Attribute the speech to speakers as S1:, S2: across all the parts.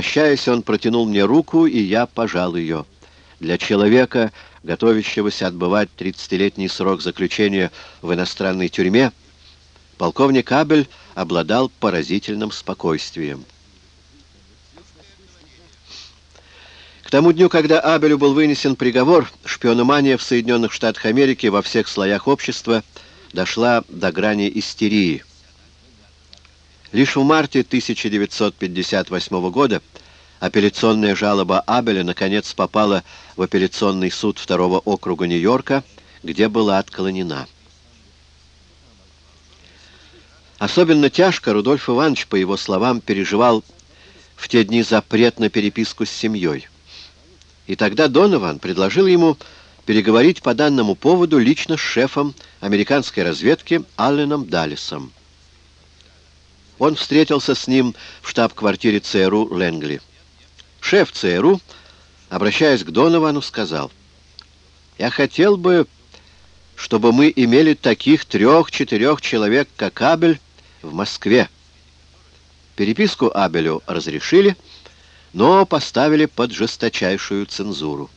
S1: Прощаясь, он протянул мне руку, и я пожал ее. Для человека, готовящегося отбывать 30-летний срок заключения в иностранной тюрьме, полковник Абель обладал поразительным спокойствием. К тому дню, когда Абелю был вынесен приговор, шпиономания в Соединенных Штатах Америки во всех слоях общества дошла до грани истерии. Лишь в марте 1958 года апелляционная жалоба Абеля наконец попала в апелляционный суд второго округа Нью-Йорка, где была отклонена. Особенно тяжко Рудольф Иванович, по его словам, переживал в те дни запрет на переписку с семьей. И тогда Донован предложил ему переговорить по данному поводу лично с шефом американской разведки Алленом Даллесом. Он встретился с ним в штаб-квартире ЦРУ Лэнгли. Шеф ЦРУ, обращаясь к Доновану, сказал, «Я хотел бы, чтобы мы имели таких трех-четырех человек, как Абель, в Москве». Переписку Абелю разрешили, но поставили под жесточайшую цензуру.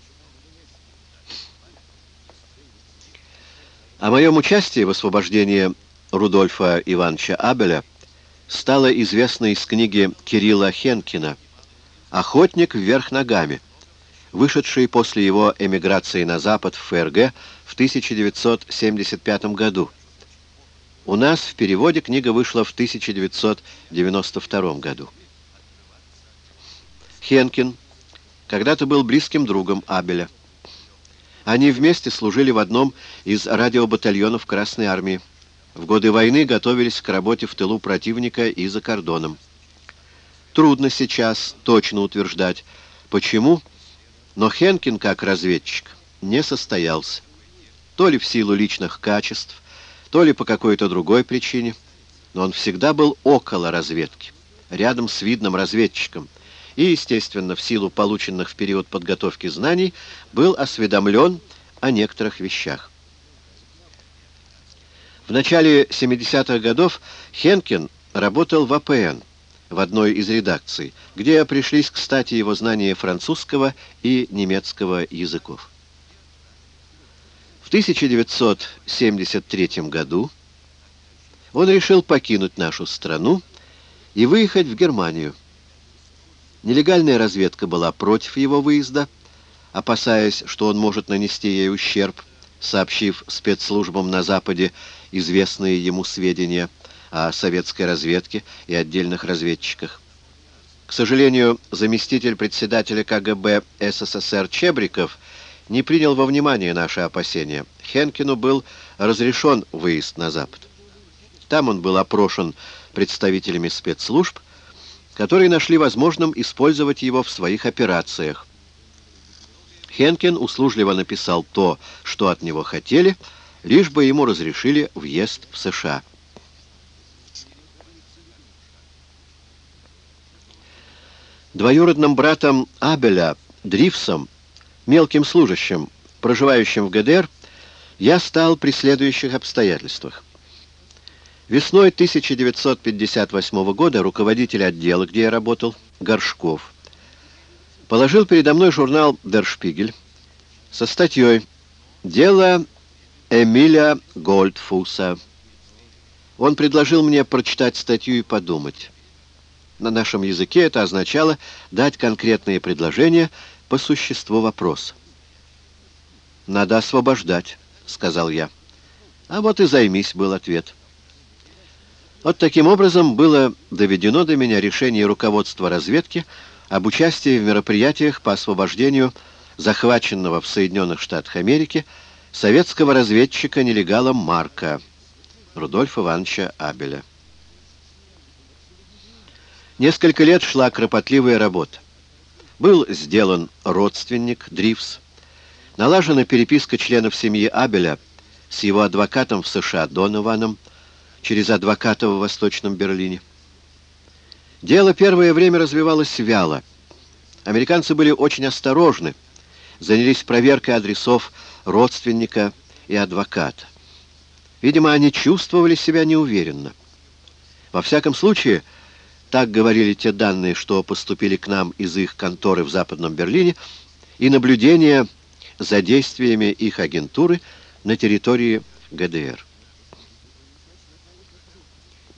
S1: О моем участии в освобождении Рудольфа Ивановича Абеля стало известно из книги Кирилла Хенкина «Охотник вверх ногами», вышедшей после его эмиграции на Запад в ФРГ в 1975 году. У нас в переводе книга вышла в 1992 году. Хенкин когда-то был близким другом Абеля. Они вместе служили в одном из радиобатальонов Красной Армии. В годы войны готовились к работе в тылу противника и за кордоном. Трудно сейчас точно утверждать, почему, но Хенкин, как разведчик, не состоялся. То ли в силу личных качеств, то ли по какой-то другой причине, но он всегда был около разведки, рядом с видным разведчиком, и, естественно, в силу полученных в период подготовки знаний, был осведомлен о некоторых вещах. В начале 70-х годов Хенкин работал в АПН, в одной из редакций, где пришлись, кстати, его знания французского и немецкого языков. В 1973 году он решил покинуть нашу страну и выехать в Германию. Нелегальная разведка была против его выезда, опасаясь, что он может нанести ей ущерб, сообщив спецслужбам на Западе известные ему сведения о советской разведке и отдельных разведчиках. К сожалению, заместитель председателя КГБ СССР Чебриков не принял во внимание наши опасения. Хенкину был разрешен выезд на Запад. Там он был опрошен представителями спецслужб, которые нашли возможным использовать его в своих операциях. Хенкин услужливо написал то, что от него хотели, лишь бы ему разрешили въезд в США. Двоюродным братом Абеля, Дрифсом, мелким служащим, проживающим в ГДР, я стал при следующих обстоятельствах. Весной 1958 года руководитель отдела, где я работал, Горшков, положил передо мной журнал «Дер Шпигель» со статьей «Дело Эмиля Гольдфуса». Он предложил мне прочитать статью и подумать. На нашем языке это означало дать конкретные предложения по существу вопроса. «Надо освобождать», — сказал я. «А вот и займись», — был ответ. Вот таким образом было доведено до меня решение руководства разведки об участии в мероприятиях по освобождению захваченного в Соединенных Штатах Америки советского разведчика-нелегала Марка Рудольфа Ивановича Абеля. Несколько лет шла кропотливая работа. Был сделан родственник Дрифс, налажена переписка членов семьи Абеля с его адвокатом в США Донованом, через адвоката в Восточном Берлине. Дело первое время развивалось вяло. Американцы были очень осторожны, занялись проверкой адресов родственника и адвоката. Видимо, они чувствовали себя неуверенно. Во всяком случае, Так говорили те данные, что поступили к нам из их конторы в Западном Берлине, и наблюдения за действиями их агентуры на территории ГДР.